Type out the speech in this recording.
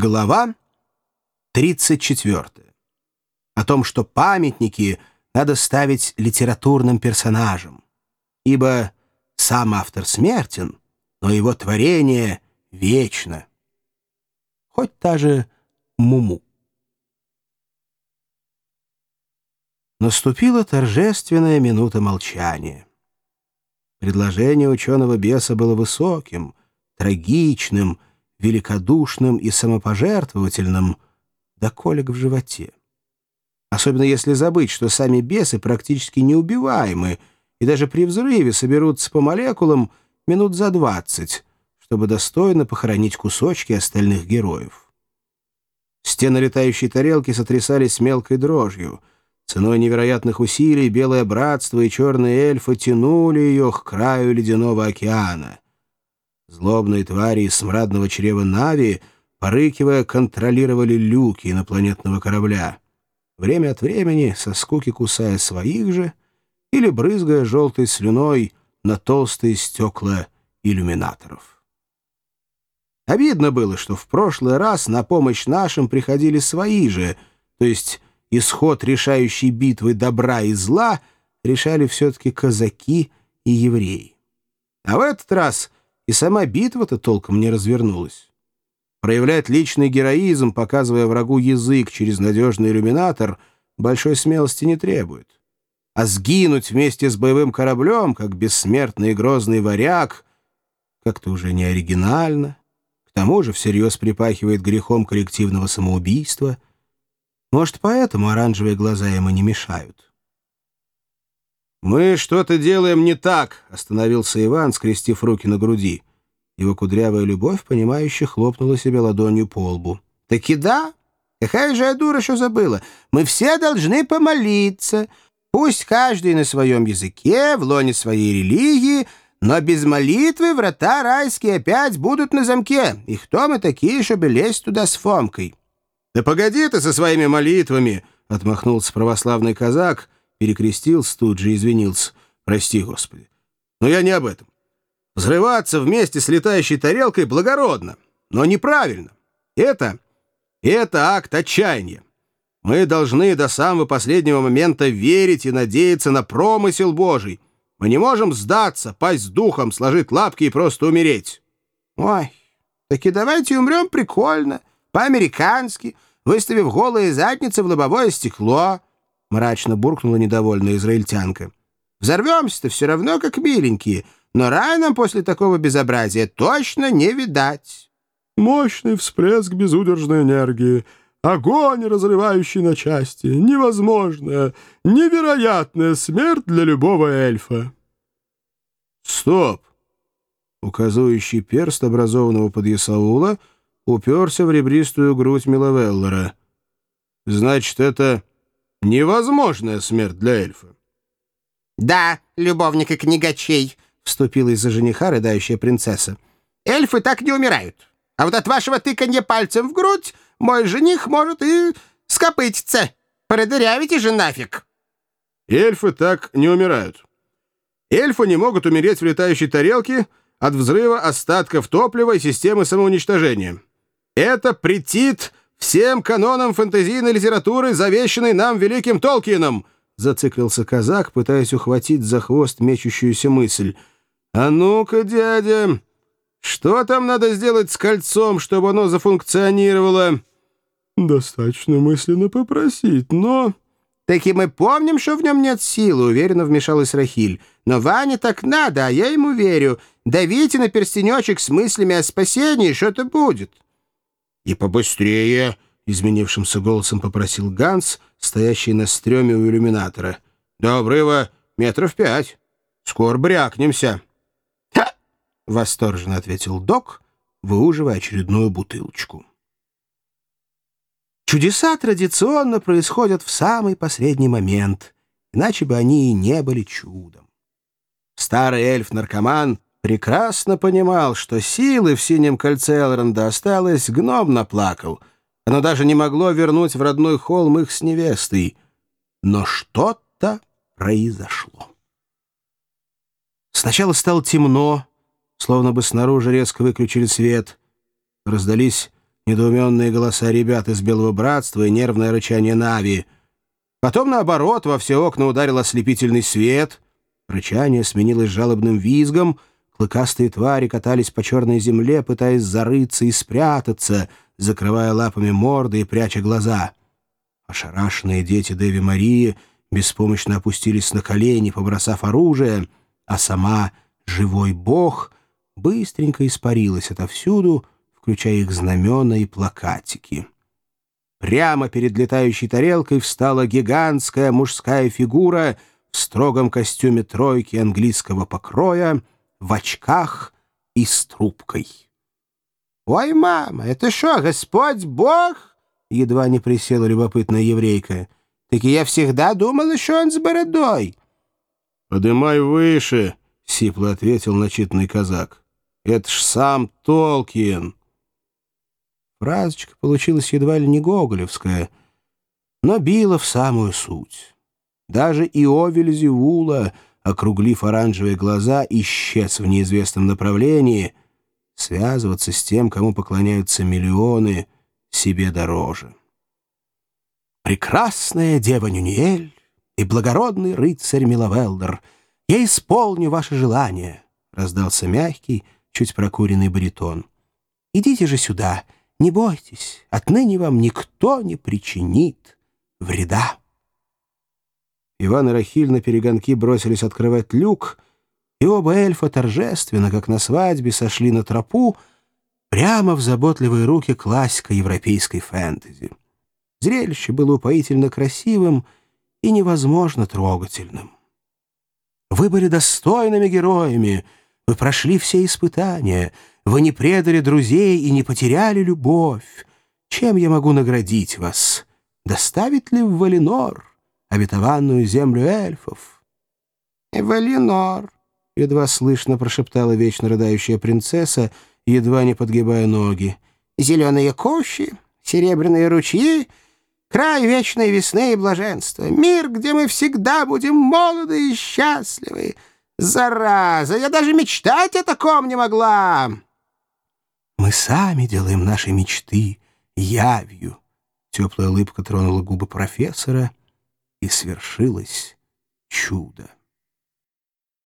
Глава 34. О том, что памятники надо ставить литературным персонажам, ибо сам автор смертен, но его творение вечно. Хоть та же Муму. Наступила торжественная минута молчания. Предложение ученого беса было высоким, трагичным, великодушным и самопожертвовательным до колик в животе. Особенно если забыть, что сами бесы практически неубиваемы и даже при взрыве соберутся по молекулам минут за двадцать, чтобы достойно похоронить кусочки остальных героев. Стены летающей тарелки сотрясались мелкой дрожью. Ценой невероятных усилий белое братство и черные эльфы тянули ее к краю ледяного океана — Злобные твари из смрадного чрева Нави, порыкивая, контролировали люки инопланетного корабля. Время от времени, со скуки кусая своих же, или брызгая желтой слюной на толстые стекла иллюминаторов. Обидно было, что в прошлый раз на помощь нашим приходили свои же, то есть исход решающей битвы добра и зла решали все-таки казаки и евреи. А в этот раз и сама битва-то толком не развернулась. Проявлять личный героизм, показывая врагу язык через надежный иллюминатор, большой смелости не требует. А сгинуть вместе с боевым кораблем, как бессмертный и грозный варяг, как-то уже не оригинально. К тому же всерьез припахивает грехом коллективного самоубийства. Может, поэтому оранжевые глаза ему не мешают. «Мы что-то делаем не так», — остановился Иван, скрестив руки на груди. Его кудрявая любовь, понимающе хлопнула себе ладонью по лбу. «Таки да? Какая же я дура, что забыла? Мы все должны помолиться. Пусть каждый на своем языке, в лоне своей религии, но без молитвы врата райские опять будут на замке. И кто мы такие, чтобы лезть туда с Фомкой?» «Да погоди ты со своими молитвами!» — отмахнулся православный казак — перекрестился, тут же извинился. «Прости, Господи. Но я не об этом. Взрываться вместе с летающей тарелкой благородно, но неправильно. Это... это акт отчаяния. Мы должны до самого последнего момента верить и надеяться на промысел Божий. Мы не можем сдаться, пасть духом, сложить лапки и просто умереть». «Ой, так и давайте умрем прикольно, по-американски, выставив голые задницы в лобовое стекло». — мрачно буркнула недовольная израильтянка. «Взорвемся-то все равно, как миленькие, но рай нам после такого безобразия точно не видать». «Мощный всплеск безудержной энергии, огонь, разрывающий на части, невозможная, невероятная смерть для любого эльфа». «Стоп!» Указывающий перст образованного под Ясаула уперся в ребристую грудь Миловеллера. «Значит, это...» Невозможная смерть для эльфа. «Да, любовника книгачей», — вступила из-за жениха рыдающая принцесса. «Эльфы так не умирают. А вот от вашего тыканья пальцем в грудь мой жених может и скопытиться. Продырявите же нафиг». «Эльфы так не умирают. Эльфы не могут умереть в летающей тарелке от взрыва остатков топлива и системы самоуничтожения. Это претит всем канонам фэнтезийной литературы, завещанной нам великим Толкином!» Зациклился казак, пытаясь ухватить за хвост мечущуюся мысль. «А ну-ка, дядя, что там надо сделать с кольцом, чтобы оно зафункционировало?» «Достаточно мысленно попросить, но...» «Таки мы помним, что в нем нет силы», — уверенно вмешалась Рахиль. «Но Ване так надо, а я ему верю. Давите на перстенечек с мыслями о спасении, что-то будет». «И побыстрее!» — изменившимся голосом попросил Ганс, стоящий на стреме у иллюминатора. «До обрыва метров пять. Скоро брякнемся». «Ха!» — восторженно ответил док, выуживая очередную бутылочку. Чудеса традиционно происходят в самый последний момент, иначе бы они и не были чудом. Старый эльф-наркоман прекрасно понимал, что силы в синем кольце Элронда осталось, гном наплакал. Оно даже не могло вернуть в родной холм их с невестой. Но что-то произошло. Сначала стало темно, словно бы снаружи резко выключили свет. Раздались недоуменные голоса ребят из Белого Братства и нервное рычание Нави. Потом, наоборот, во все окна ударил ослепительный свет. Рычание сменилось жалобным визгом. Клыкастые твари катались по черной земле, пытаясь зарыться и спрятаться, закрывая лапами морды и пряча глаза. Ошарашенные дети Деви Марии беспомощно опустились на колени, побросав оружие, а сама живой бог быстренько испарилась отовсюду, включая их знамена и плакатики. Прямо перед летающей тарелкой встала гигантская мужская фигура в строгом костюме тройки английского покроя, в очках и с трубкой. «Ой, мама, это что, Господь Бог?» Едва не присела любопытная еврейка. «Так я всегда думала, что он с бородой». «Подымай выше», — сипло ответил начитанный казак. «Это ж сам Толкин». Фразочка получилась едва ли не гоголевская, но била в самую суть. Даже Иовель Зевула, округлив оранжевые глаза, исчез в неизвестном направлении. Связываться с тем, кому поклоняются миллионы, себе дороже. «Прекрасная дева Нюниэль и благородный рыцарь Миловелдер, я исполню ваше желание», — раздался мягкий, чуть прокуренный баритон. «Идите же сюда». Не бойтесь, отныне вам никто не причинит вреда. Иван и Рахиль на перегонки бросились открывать люк, и оба эльфа торжественно, как на свадьбе, сошли на тропу прямо в заботливые руки классика европейской фэнтези. Зрелище было упоительно красивым и невозможно трогательным. Вы были достойными героями, вы прошли все испытания — вы не предали друзей и не потеряли любовь. Чем я могу наградить вас? Доставить ли в Валинор, обетованную землю эльфов?» «Валинор», — едва слышно прошептала вечно рыдающая принцесса, едва не подгибая ноги. «Зеленые кущи, серебряные ручьи, край вечной весны и блаженства, мир, где мы всегда будем молоды и счастливы. Зараза, я даже мечтать о таком не могла!» Мы сами делаем наши мечты явью. Теплая улыбка тронула губы профессора, и свершилось чудо.